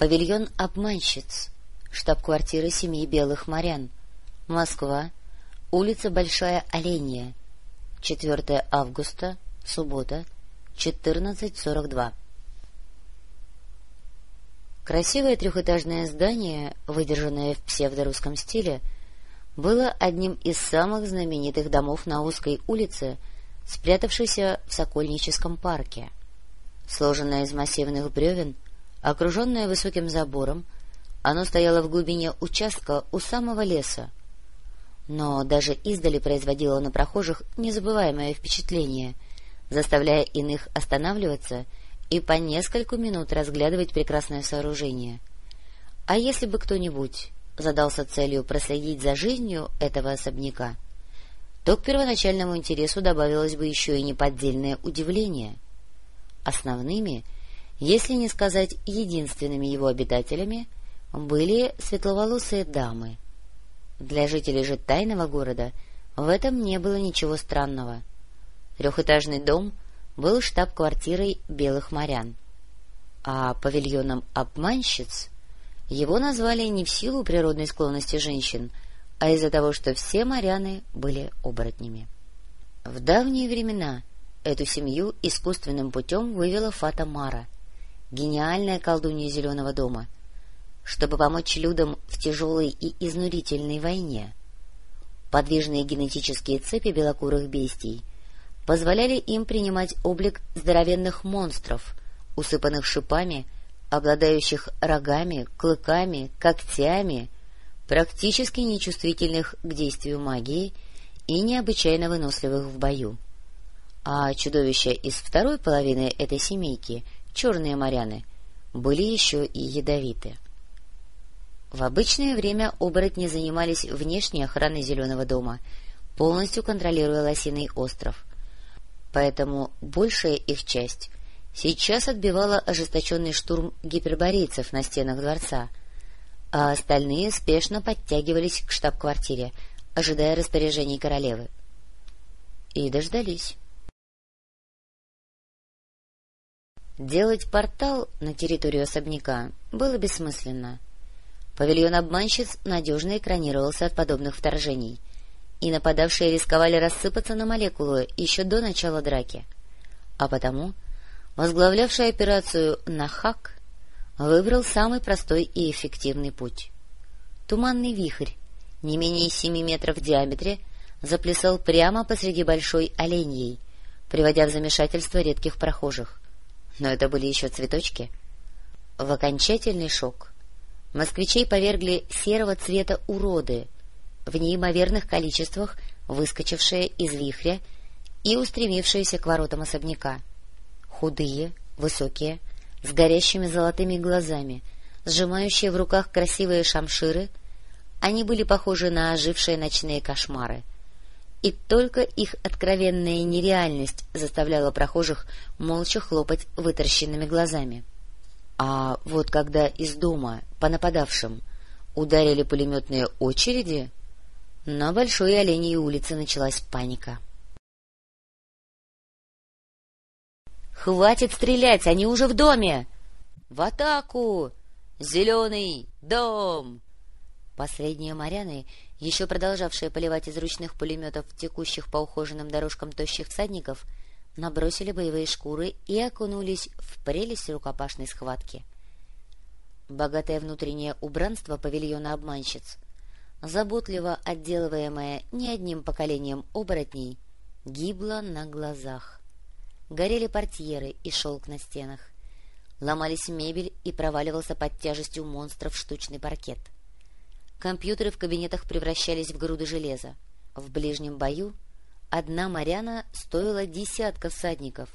Павильон обманщиц. Штаб-квартира семьи Белых морян. Москва. Улица Большая Оленья. 4 августа. Суббота. 14.42. Красивое трехэтажное здание, выдержанное в псевдорусском стиле, было одним из самых знаменитых домов на узкой улице, спрятавшейся в Сокольническом парке. Сложенное из массивных бревен — Окруженное высоким забором, оно стояло в глубине участка у самого леса. Но даже издали производило на прохожих незабываемое впечатление, заставляя иных останавливаться и по нескольку минут разглядывать прекрасное сооружение. А если бы кто-нибудь задался целью проследить за жизнью этого особняка, то к первоначальному интересу добавилось бы еще и неподдельное удивление. Основными — если не сказать единственными его обитателями, были светловолосые дамы. Для жителей же тайного города в этом не было ничего странного. Трехэтажный дом был штаб-квартирой белых морян, а павильоном обманщиц его назвали не в силу природной склонности женщин, а из-за того, что все моряны были оборотнями. В давние времена эту семью искусственным путем вывела Фата Мара — гениальная колдунья Зеленого дома, чтобы помочь людям в тяжелой и изнурительной войне. Подвижные генетические цепи белокурых бестий позволяли им принимать облик здоровенных монстров, усыпанных шипами, обладающих рогами, клыками, когтями, практически нечувствительных к действию магии и необычайно выносливых в бою. А чудовища из второй половины этой семейки — черные моряны, были еще и ядовиты. В обычное время оборотни занимались внешней охраной Зеленого дома, полностью контролируя Лосиный остров. Поэтому большая их часть сейчас отбивала ожесточенный штурм гиперборейцев на стенах дворца, а остальные спешно подтягивались к штаб-квартире, ожидая распоряжений королевы. И дождались. Делать портал на территорию особняка было бессмысленно. Павильон обманщиц надежно экранировался от подобных вторжений, и нападавшие рисковали рассыпаться на молекулы еще до начала драки. А потому возглавлявший операцию «Нахак» выбрал самый простой и эффективный путь. Туманный вихрь, не менее семи метров в диаметре, заплясал прямо посреди большой оленьей, приводя в замешательство редких прохожих но это были еще цветочки. В окончательный шок москвичей повергли серого цвета уроды, в неимоверных количествах выскочившие из вихря и устремившиеся к воротам особняка. Худые, высокие, с горящими золотыми глазами, сжимающие в руках красивые шамширы, они были похожи на ожившие ночные кошмары — и только их откровенная нереальность заставляла прохожих молча хлопать вытаращенными глазами. А вот когда из дома по нападавшим ударили пулеметные очереди, на Большой Оленей улице началась паника. «Хватит стрелять, они уже в доме! В атаку! Зеленый дом!» Последние моряны еще продолжавшие поливать из ручных пулеметов текущих по ухоженным дорожкам тощих всадников, набросили боевые шкуры и окунулись в прелесть рукопашной схватки. Богатое внутреннее убранство павильона обманщиц, заботливо отделываемое не одним поколением оборотней, гибло на глазах. Горели портьеры и шелк на стенах, ломались мебель и проваливался под тяжестью монстров штучный паркет — Компьютеры в кабинетах превращались в груды железа. В ближнем бою одна Маряна стоила десятка всадников,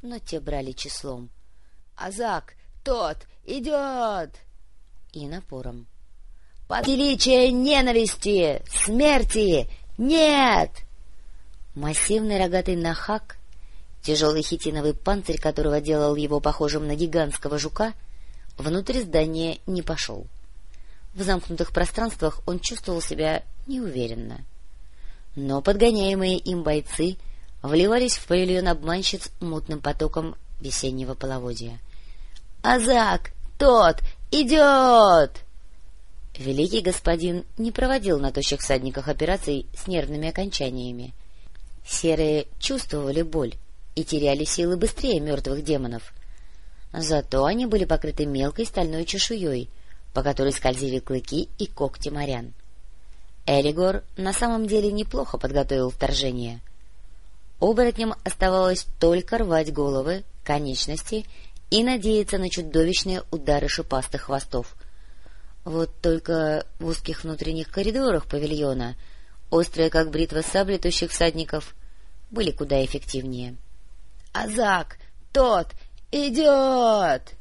но те брали числом. «Азак, тот идет!» И напором. «Под величие ненависти! Смерти! Нет!» Массивный рогатый нахак, тяжелый хитиновый панцирь которого делал его похожим на гигантского жука, внутрь здания не пошел. — в замкнутых пространствах он чувствовал себя неуверенно. Но подгоняемые им бойцы вливались в павильон обманщиц мутным потоком весеннего половодья. — Азак! Тот! Идет! Великий господин не проводил на тощих всадниках операций с нервными окончаниями. Серые чувствовали боль и теряли силы быстрее мертвых демонов. Зато они были покрыты мелкой стальной чешуей, по которой скользили клыки и когти морян. Эригор на самом деле неплохо подготовил вторжение. Оборотням оставалось только рвать головы, конечности и надеяться на чудовищные удары шипастых хвостов. Вот только в узких внутренних коридорах павильона, острые как бритва сабли тощих всадников, были куда эффективнее. — Азак! Тот! Идет!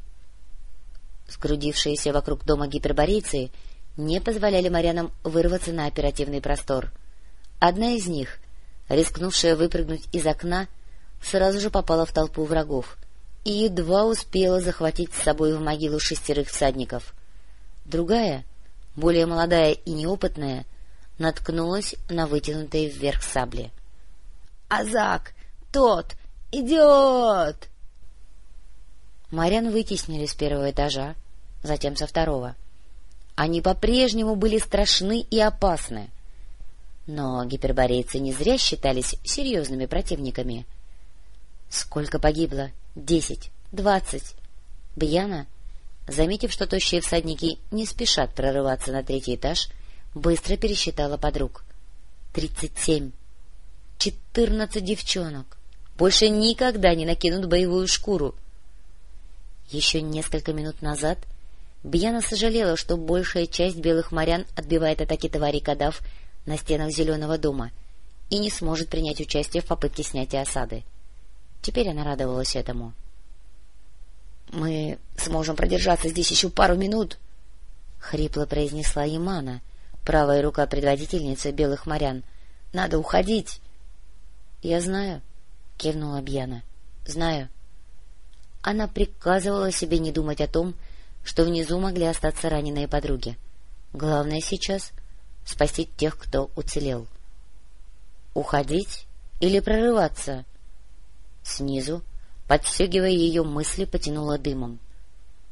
Скрудившиеся вокруг дома гиперборейцы не позволяли морянам вырваться на оперативный простор. Одна из них, рискнувшая выпрыгнуть из окна, сразу же попала в толпу врагов и едва успела захватить с собой в могилу шестерых всадников. Другая, более молодая и неопытная, наткнулась на вытянутые вверх сабли. — Азак! Тот! Идет! Марян вытеснили с первого этажа, затем со второго. Они по-прежнему были страшны и опасны. Но гиперборейцы не зря считались серьезными противниками. Сколько погибло? Десять? Двадцать? Бьяна, заметив, что тощие всадники не спешат прорываться на третий этаж, быстро пересчитала подруг. Тридцать семь. Четырнадцать девчонок. Больше никогда не накинут боевую шкуру. Еще несколько минут назад Бьяна сожалела, что большая часть белых морян отбивает атаки тварей кадав на стенах Зеленого дома и не сможет принять участие в попытке снятия осады. Теперь она радовалась этому. — Мы сможем продержаться здесь еще пару минут, — хрипло произнесла Ямана, правая рука предводительницы белых морян. — Надо уходить. — Я знаю, — кивнула Бьяна. — Знаю. — она приказывала себе не думать о том, что внизу могли остаться раненые подруги. Главное сейчас — спасти тех, кто уцелел. Уходить или прорываться? Снизу, подстегивая ее мысли, потянуло дымом.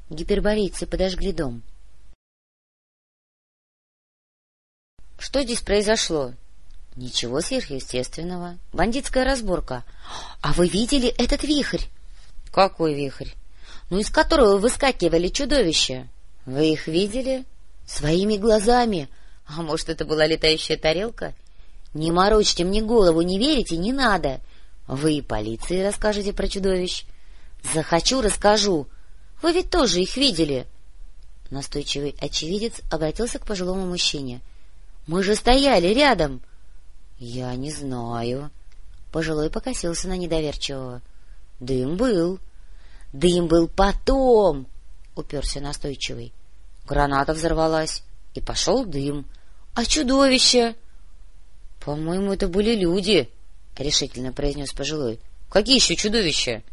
Гиперборейцы подожгли дом. — Что здесь произошло? — Ничего сверхъестественного. Бандитская разборка. — А вы видели этот вихрь? — Какой вихрь? — Ну, из которого выскакивали чудовища. — Вы их видели? — Своими глазами. А может, это была летающая тарелка? — Не морочьте мне голову, не верите, не надо. Вы и полиции расскажете про чудовищ. — Захочу, расскажу. Вы ведь тоже их видели. Настойчивый очевидец обратился к пожилому мужчине. — Мы же стояли рядом. — Я не знаю. Пожилой покосился на недоверчивого. — Дым был. — Дым был потом, — уперся настойчивый. Граната взорвалась, и пошел дым. — А чудовище? — По-моему, это были люди, — решительно произнес пожилой. — Какие еще чудовища?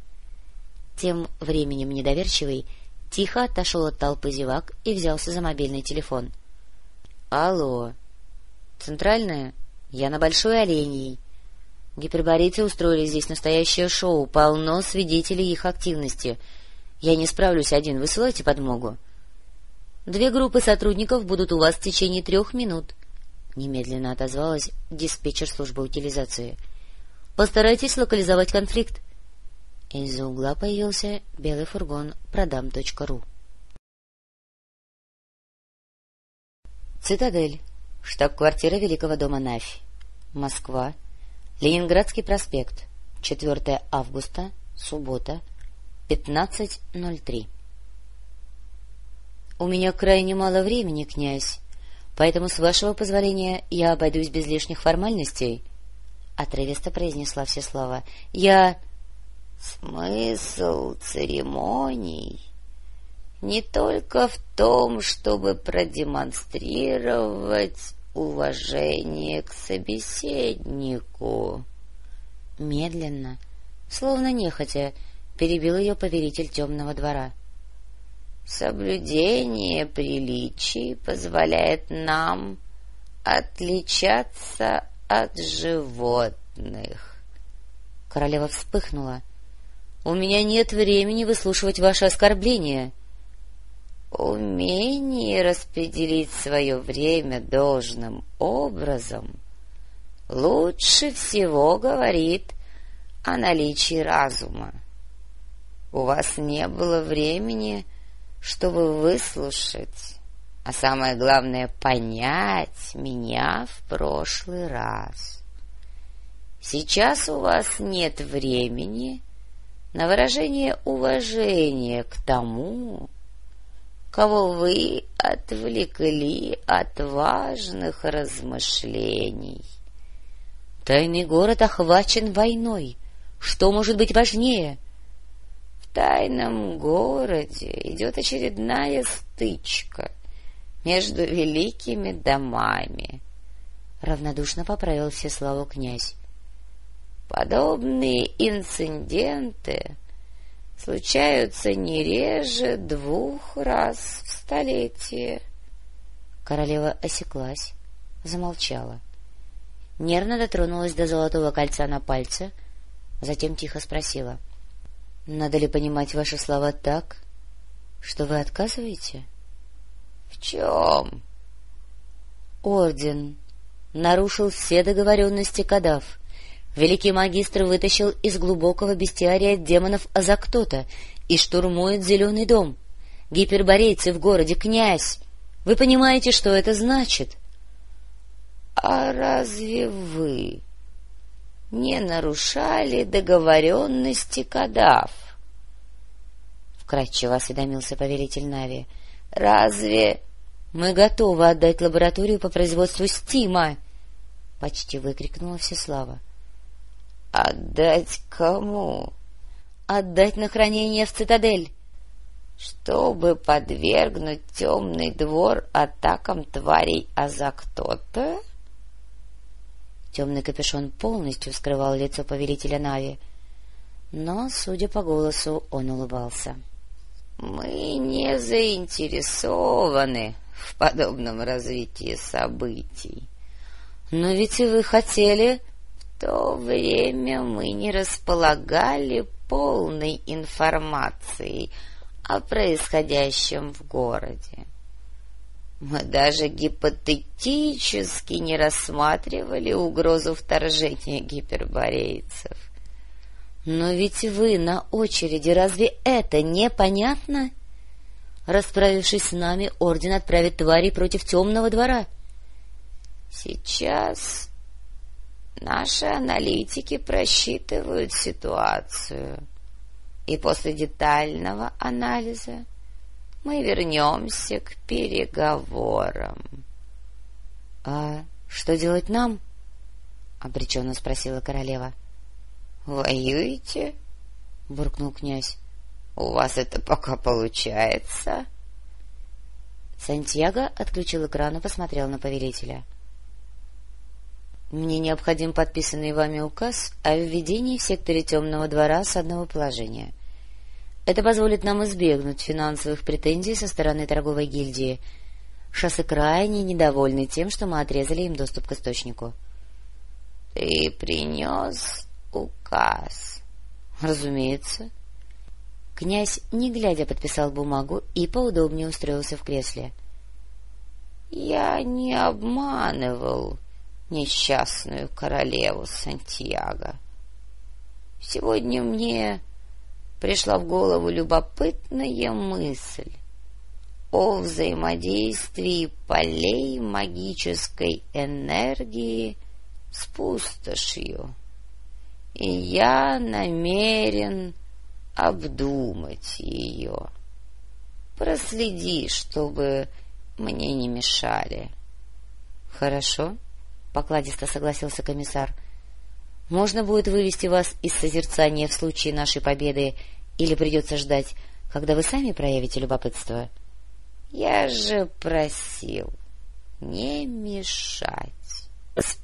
Тем временем недоверчивый тихо отошел от толпы зевак и взялся за мобильный телефон. — Алло. — Центральная? Я на Большой Оленей. Гиперборейцы устроили здесь настоящее шоу, полно свидетелей их активности. Я не справлюсь один, высылайте подмогу. Две группы сотрудников будут у вас в течение трех минут, — немедленно отозвалась диспетчер службы утилизации. — Постарайтесь локализовать конфликт. Из-за угла появился белый фургон продам.ру. Цитадель. Штаб-квартира Великого дома Нафь. Москва. Ленинградский проспект, 4 августа, суббота, 15.03. — У меня крайне мало времени, князь, поэтому, с вашего позволения, я обойдусь без лишних формальностей, — отрывисто произнесла все слова. — Я... — Смысл церемоний не только в том, чтобы продемонстрировать уважение к собеседнику. Медленно, словно нехотя, перебил ее повелитель темного двора. Соблюдение приличий позволяет нам отличаться от животных. Королева вспыхнула. — У меня нет времени выслушивать ваши оскорбления. Умение распределить свое время должным образом лучше всего говорит о наличии разума. У вас не было времени, чтобы выслушать, а самое главное — понять меня в прошлый раз. Сейчас у вас нет времени на выражение уважения к тому, кого вы отвлекли от важных размышлений. Тайный город охвачен войной. Что может быть важнее? В тайном городе идет очередная стычка между великими домами. Равнодушно поправил Всеславу князь. Подобные инциденты случаются не реже двух раз в столетие. Королева осеклась, замолчала. Нервно дотронулась до золотого кольца на пальце, затем тихо спросила. — Надо ли понимать ваши слова так, что вы отказываете? — В чем? — Орден нарушил все договоренности Кадав Великий магистр вытащил из глубокого бестиария демонов Азактота и штурмует Зеленый дом. Гиперборейцы в городе, князь! Вы понимаете, что это значит? — А разве вы не нарушали договоренности Кадав? — вкратчиво осведомился повелитель Нави. — Разве... — Мы готовы отдать лабораторию по производству стима! — почти выкрикнула Всеслава. Отдать кому? Отдать на хранение в цитадель. Чтобы подвергнуть темный двор атакам тварей а за кто-то? Темный капюшон полностью скрывал лицо повелителя Нави, но, судя по голосу, он улыбался. — Мы не заинтересованы в подобном развитии событий. — Но ведь и вы хотели то время мы не располагали полной информацией о происходящем в городе. Мы даже гипотетически не рассматривали угрозу вторжения гиперборейцев. Но ведь вы на очереди, разве это непонятно? Расправившись с нами, орден отправит твари против темного двора. Сейчас Наши аналитики просчитывают ситуацию, и после детального анализа мы вернемся к переговорам. — А что делать нам? — обреченно спросила королева. — Воюете? — буркнул князь. — У вас это пока получается? Сантьяго отключил экран и посмотрел на повелителя. — мне необходим подписанный вами указ о введении в секторе темного двора с одного положения. Это позволит нам избегнуть финансовых претензий со стороны торговой гильдии. Шоссы крайне недовольны тем, что мы отрезали им доступ к источнику. — Ты принес указ? — Разумеется. Князь, не глядя, подписал бумагу и поудобнее устроился в кресле. — Я не обманывал несчастную королеву Сантьяго. Сегодня мне пришла в голову любопытная мысль о взаимодействии полей магической энергии с пустошью, и я намерен обдумать ее. Проследи, чтобы мне не мешали. — Хорошо, покладисто согласился комиссар. — Можно будет вывести вас из созерцания в случае нашей победы или придется ждать, когда вы сами проявите любопытство? — Я же просил не мешать.